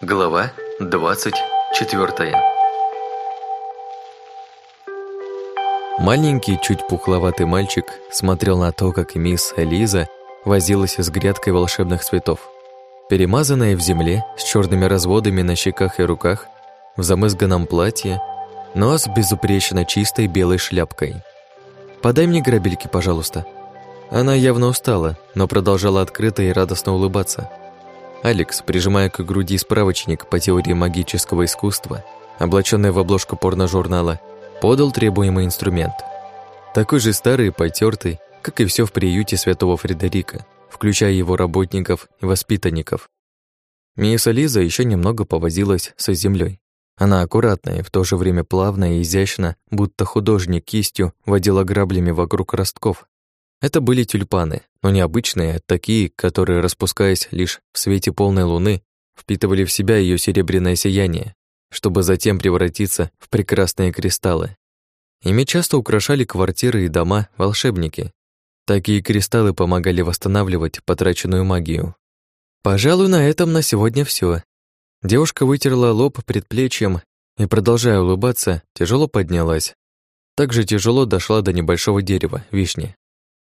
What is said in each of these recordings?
Глава 24 Маленький, чуть пухловатый мальчик смотрел на то, как мисс Элиза возилась с грядкой волшебных цветов. Перемазанная в земле, с черными разводами на щеках и руках, в замызганном платье, но с безупречно чистой белой шляпкой. «Подай мне грабельки, пожалуйста». Она явно устала, но продолжала открыто и радостно улыбаться – Алекс, прижимая к груди справочник по теории магического искусства, облаченный в обложку порно-журнала, подал требуемый инструмент. Такой же старый и потертый, как и все в приюте святого Фредерика, включая его работников и воспитанников. Мисс Лиза еще немного повозилась со землей. Она аккуратно и в то же время плавно и изящно, будто художник кистью, водила граблями вокруг ростков, это были тюльпаны, но необычные, а такие, которые, распускаясь лишь в свете полной луны, впитывали в себя ее серебряное сияние, чтобы затем превратиться в прекрасные кристаллы. Ими часто украшали квартиры и дома волшебники. Такие кристаллы помогали восстанавливать потраченную магию. Пожалуй, на этом на сегодня все. Девушка вытерла лоб предплечьем и, продолжая улыбаться, тяжело поднялась. Также тяжело дошла до небольшого дерева, вишни,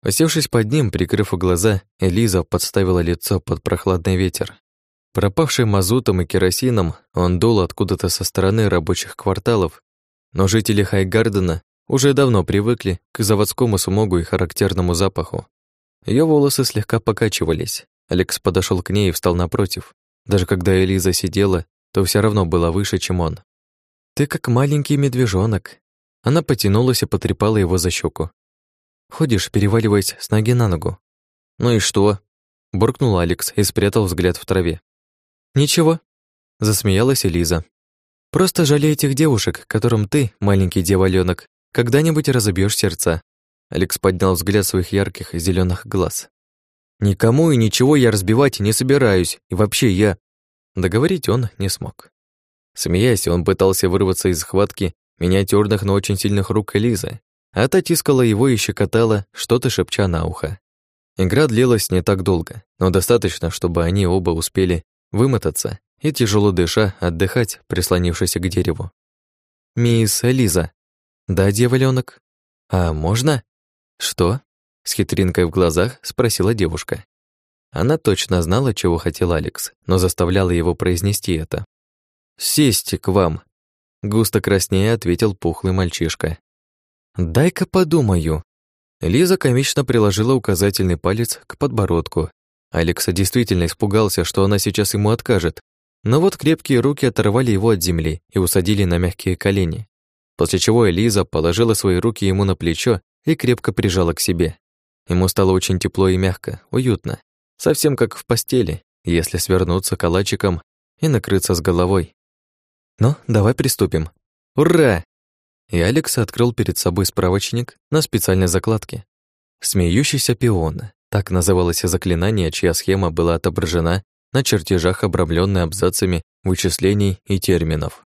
Осевшись под ним, прикрыв глаза, Элиза подставила лицо под прохладный ветер. Пропавший мазутом и керосином, он дул откуда-то со стороны рабочих кварталов, но жители Хайгардена уже давно привыкли к заводскому смогу и характерному запаху. Ее волосы слегка покачивались. Алекс подошел к ней и встал напротив. Даже когда Элиза сидела, то все равно была выше, чем он. «Ты как маленький медвежонок». Она потянулась и потрепала его за щеку. Ходишь, переваливаясь с ноги на ногу. Ну и что? буркнул Алекс и спрятал взгляд в траве. Ничего, засмеялась Элиза. Просто жалей этих девушек, которым ты, маленький деваленок, когда-нибудь разобьешь сердца. Алекс поднял взгляд своих ярких зеленых глаз. Никому и ничего я разбивать не собираюсь, и вообще я договорить он не смог. Смеясь, он пытался вырваться из схватки миниатюрных, но очень сильных рук Элизы, а та тискала его и щекотала, что-то шепча на ухо. Игра длилась не так долго, но достаточно, чтобы они оба успели вымотаться и, тяжело дыша, отдыхать, прислонившись к дереву. «Мисс Элиза». «Да, дьяволёнок». «А можно?» «Что?» — с хитринкой в глазах спросила девушка. Она точно знала, чего хотел Алекс, но заставляла его произнести это. «Сесть к вам», — густо краснея ответил пухлый мальчишка. «Дай-ка подумаю». Лиза комично приложила указательный палец к подбородку. Алекса действительно испугался, что она сейчас ему откажет. Но вот крепкие руки оторвали его от земли и усадили на мягкие колени. После чего Элиза положила свои руки ему на плечо и крепко прижала к себе. Ему стало очень тепло и мягко, уютно. Совсем как в постели, если свернуться калачиком и накрыться с головой. «Ну, давай приступим». «Ура!» И Алекс открыл перед собой справочник на специальной закладке. «Смеющийся пион» — так называлось заклинание, чья схема была отображена на чертежах, обрамленной абзацами вычислений и терминов.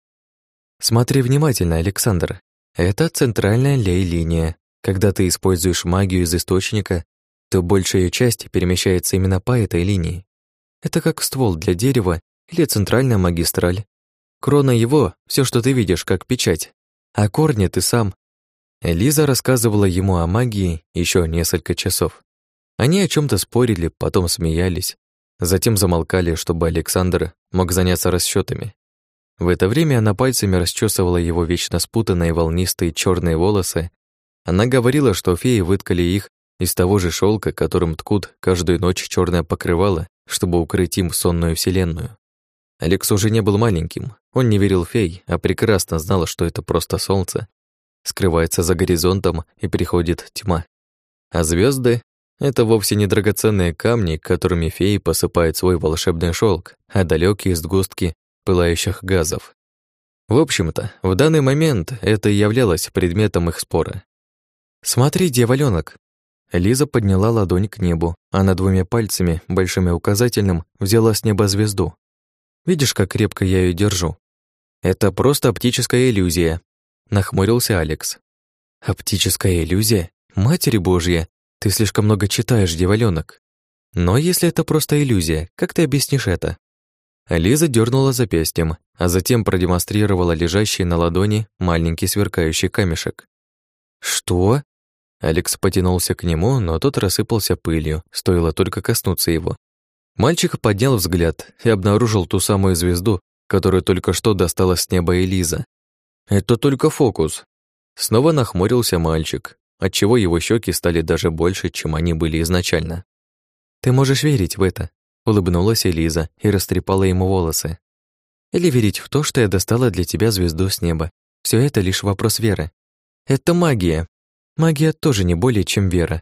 Смотри внимательно, Александр. Это центральная лей-линия. Когда ты используешь магию из источника, то большая часть перемещается именно по этой линии. Это как ствол для дерева или центральная магистраль. Крона его — все, что ты видишь, как печать, а корни ты сам. Лиза рассказывала ему о магии еще несколько часов. Они о чем то спорили, потом смеялись, затем замолкали, чтобы Александр мог заняться расчетами. В это время она пальцами расчесывала его вечно спутанные волнистые черные волосы. Она говорила, что феи выткали их из того же шелка, которым ткут каждую ночь черное покрывало, чтобы укрыть им сонную вселенную. Алекс уже не был маленьким. Он не верил фей, а прекрасно знал, что это просто солнце. Скрывается за горизонтом, и приходит тьма. А звезды это вовсе не драгоценные камни, которыми феи посыпают свой волшебный шелк, а далекие сгустки пылающих газов. В общем-то, в данный момент это и являлось предметом их спора. «Смотри, дьяволёнок!» Лиза подняла ладонь к небу, а на двумя пальцами, большим и указательным, взяла с неба звезду, Видишь, как крепко я ее держу? Это просто оптическая иллюзия, нахмурился Алекс. Оптическая иллюзия? Матерь Божья, ты слишком много читаешь, деваленок. Но если это просто иллюзия, как ты объяснишь это? Лиза дернула запястьем, а затем продемонстрировала лежащий на ладони маленький сверкающий камешек. «Что?» Алекс потянулся к нему, но тот рассыпался пылью, стоило только коснуться его. Мальчик поднял взгляд и обнаружил ту самую звезду, которую только что достала с неба Элиза. «Это только фокус». Снова нахмурился мальчик, отчего его щеки стали даже больше, чем они были изначально. «Ты можешь верить в это», — улыбнулась Элиза и растрепала ему волосы. «Или верить в то, что я достала для тебя звезду с неба. Все это лишь вопрос веры. Это магия. Магия тоже не более, чем вера.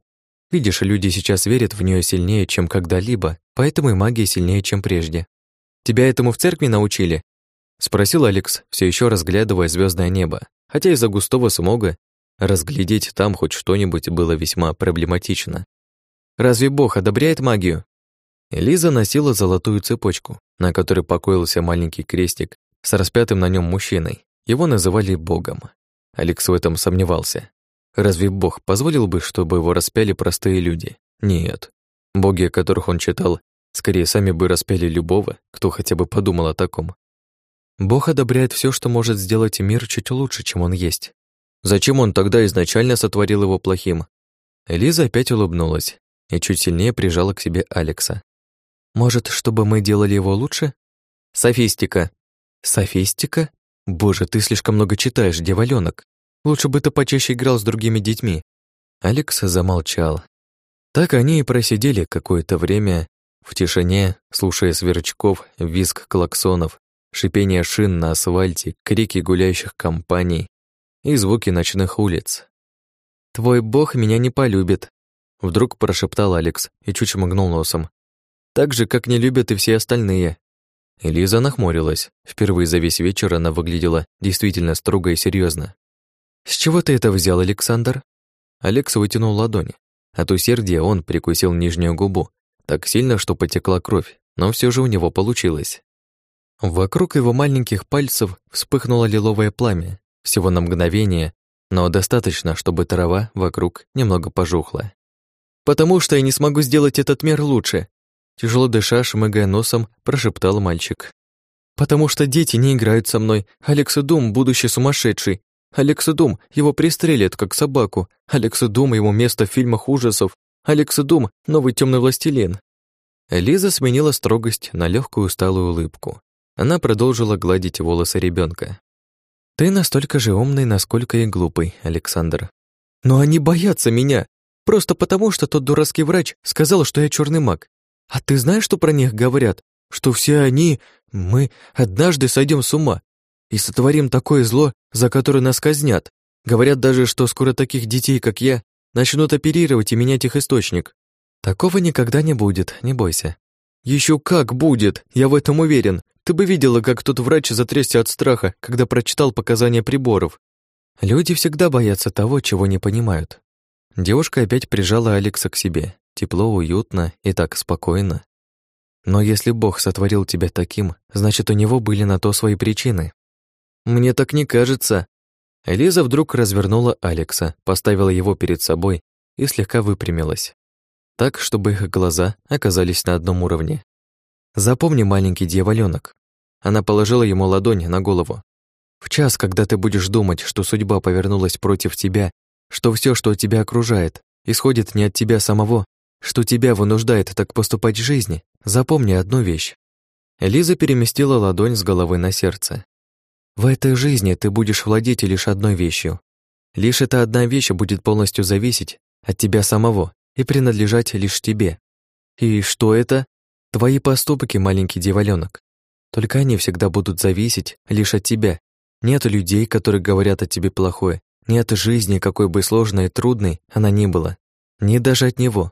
Видишь, люди сейчас верят в нее сильнее, чем когда-либо, поэтому и магия сильнее, чем прежде. Тебя этому в церкви научили?» Спросил Алекс, все еще разглядывая звездное небо, хотя из-за густого смога разглядеть там хоть что-нибудь было весьма проблематично. Разве Бог одобряет магию? Лиза носила золотую цепочку, на которой покоился маленький крестик с распятым на нем мужчиной. Его называли Богом. Алекс в этом сомневался. Разве Бог позволил бы, чтобы его распяли простые люди? Нет. Боги, которых он читал, скорее сами бы распяли любого, кто хотя бы подумал о таком. Бог одобряет все, что может сделать мир чуть лучше, чем он есть. Зачем он тогда изначально сотворил его плохим? Лиза опять улыбнулась и чуть сильнее прижала к себе Алекса. «Может, чтобы мы делали его лучше?» «Софистика». «Софистика? Боже, ты слишком много читаешь, деваленок. Лучше бы ты почаще играл с другими детьми». Алекс замолчал. Так они и просидели какое-то время в тишине, слушая сверчков, визг клаксонов, шипение шин на асфальте, крики гуляющих компаний и звуки ночных улиц. «Твой бог меня не полюбит», Вдруг прошептал Алекс и чуть шмыгнул носом. «Так же, как не любят и все остальные». Элиза нахмурилась. Впервые за весь вечер она выглядела действительно строго и серьезно. «С чего ты это взял, Александр?» Алекс вытянул ладони. От усердия он прикусил нижнюю губу, так сильно, что потекла кровь, но все же у него получилось. Вокруг его маленьких пальцев вспыхнуло лиловое пламя, всего на мгновение, но достаточно, чтобы трава вокруг немного пожухла. «Потому что я не смогу сделать этот мир лучше», тяжело дыша, шмыгая носом, прошептал мальчик. «Потому что дети не играют со мной. Алекс Дум, будущий сумасшедший. Алекс Дум, его пристрелят, как собаку. Алекс Дум, его место в фильмах ужасов. Алекс Дум, новый темный властелин». Лиза сменила строгость на легкую усталую улыбку. Она продолжила гладить волосы ребенка. «Ты настолько же умный, насколько и глупый, Александр. Но они боятся меня. Просто потому, что тот дурацкий врач сказал, что я черный маг. А ты знаешь, что про них говорят? Что все они, мы, однажды сойдем с ума и сотворим такое зло, за которое нас казнят. Говорят даже, что скоро таких детей, как я, начнут оперировать и менять их источник. Такого никогда не будет, не бойся. Еще как будет, я в этом уверен. Ты бы видела, как тот врач затрясся от страха, когда прочитал показания приборов. Люди всегда боятся того, чего не понимают. Девушка опять прижала Алекса к себе. Тепло, уютно и так спокойно. Но если Бог сотворил тебя таким, значит, у него были на то свои причины. Мне так не кажется. Элиза вдруг развернула Алекса, поставила его перед собой и слегка выпрямилась. Так, чтобы их глаза оказались на одном уровне. Запомни, маленький дьяволёнок. Она положила ему ладонь на голову. В час, когда ты будешь думать, что судьба повернулась против тебя что все, что тебя окружает, исходит не от тебя самого, что тебя вынуждает так поступать в жизни, запомни одну вещь. Лиза переместила ладонь с головы на сердце. В этой жизни ты будешь владеть лишь одной вещью. Лишь эта одна вещь будет полностью зависеть от тебя самого и принадлежать лишь тебе. И что это? Твои поступки, маленький дьяволёнок. Только они всегда будут зависеть лишь от тебя. Нет людей, которые говорят о тебе плохое, нет жизни, какой бы сложной и трудной она ни была. Ни даже от него.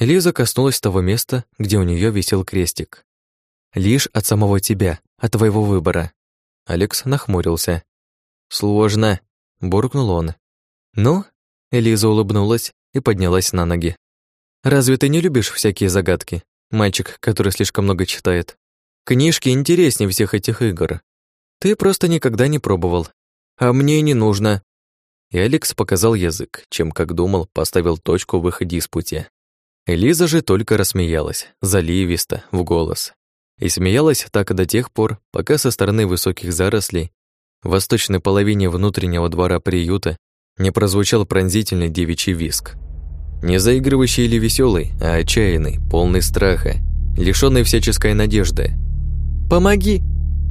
Лиза коснулась того места, где у нее висел крестик. «Лишь от самого тебя, от твоего выбора». Алекс нахмурился. «Сложно», — буркнул он. «Ну?» — Элиза улыбнулась и поднялась на ноги. «Разве ты не любишь всякие загадки? Мальчик, который слишком много читает. Книжки интереснее всех этих игр. Ты просто никогда не пробовал. А мне не нужно. И Алекс показал язык, чем, как думал, поставил точку в их диспуте. Элиза же только рассмеялась, заливисто, в голос. И смеялась так до тех пор, пока со стороны высоких зарослей в восточной половине внутреннего двора приюта не прозвучал пронзительный девичий виск. Не заигрывающий или веселый, а отчаянный, полный страха, лишённый всяческой надежды. «Помоги!»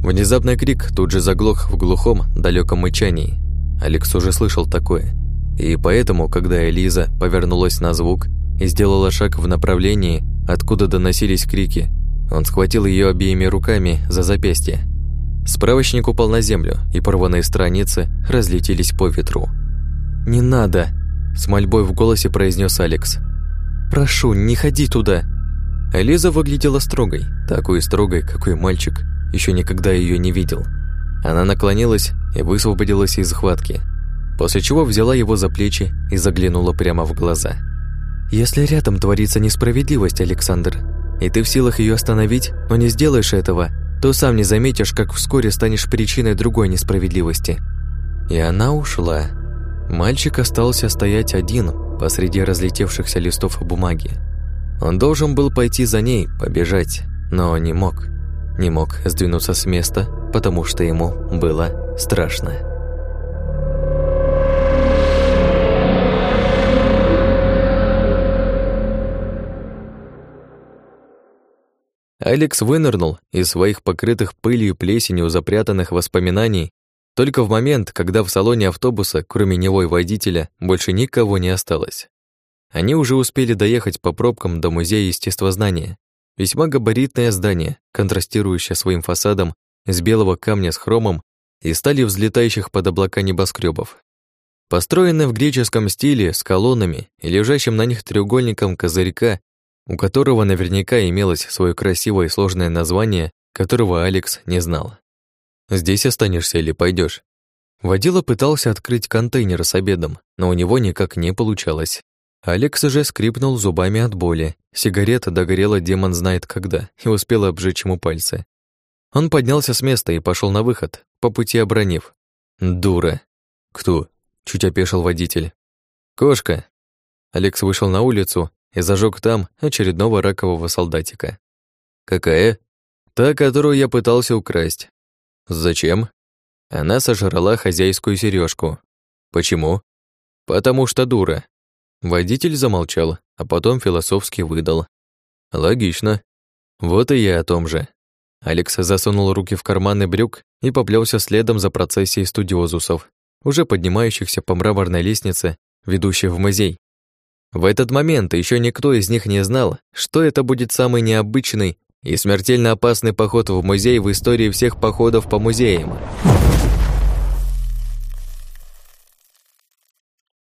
Внезапный крик тут же заглох в глухом, далеком мычании. Алекс уже слышал такое. И поэтому, когда Элиза повернулась на звук и сделала шаг в направлении, откуда доносились крики, он схватил ее обеими руками за запястье. Справочник упал на землю, и порванные страницы разлетелись по ветру. «Не надо!» – с мольбой в голосе произнес Алекс. «Прошу, не ходи туда!» Элиза выглядела строгой, такой строгой, какой мальчик еще никогда ее не видел. Она наклонилась и высвободилась из схватки, после чего взяла его за плечи и заглянула прямо в глаза. «Если рядом творится несправедливость, Александр, и ты в силах ее остановить, но не сделаешь этого, то сам не заметишь, как вскоре станешь причиной другой несправедливости». И она ушла. Мальчик остался стоять один посреди разлетевшихся листов бумаги. Он должен был пойти за ней, побежать, но не мог. Не мог сдвинуться с места, потому что ему было страшно. Алекс вынырнул из своих покрытых пылью плесенью запрятанных воспоминаний только в момент, когда в салоне автобуса, кроме него и водителя, больше никого не осталось. Они уже успели доехать по пробкам до Музея естествознания. Весьма габаритное здание, контрастирующее своим фасадом из белого камня с хромом и стали взлетающих под облака небоскребов. Построенное в греческом стиле, с колоннами и лежащим на них треугольником козырька у которого наверняка имелось свое красивое и сложное название, которого Алекс не знал. «Здесь останешься или пойдешь? Водила пытался открыть контейнер с обедом, но у него никак не получалось. Алекс же скрипнул зубами от боли. Сигарета догорела демон знает когда и успела обжечь ему пальцы. Он поднялся с места и пошел на выход, по пути обронив. «Дура!» «Кто?» — чуть опешил водитель. «Кошка!» Алекс вышел на улицу и зажег там очередного ракового солдатика. «Какая?» «Та, которую я пытался украсть». «Зачем?» Она сожрала хозяйскую сережку. «Почему?» «Потому что дура». Водитель замолчал, а потом философски выдал. «Логично. Вот и я о том же». Алекс засунул руки в карманы брюк и поплелся следом за процессией студиозусов, уже поднимающихся по мраморной лестнице, ведущей в музей, в этот момент еще никто из них не знал, что это будет самый необычный и смертельно опасный поход в музей в истории всех походов по музеям.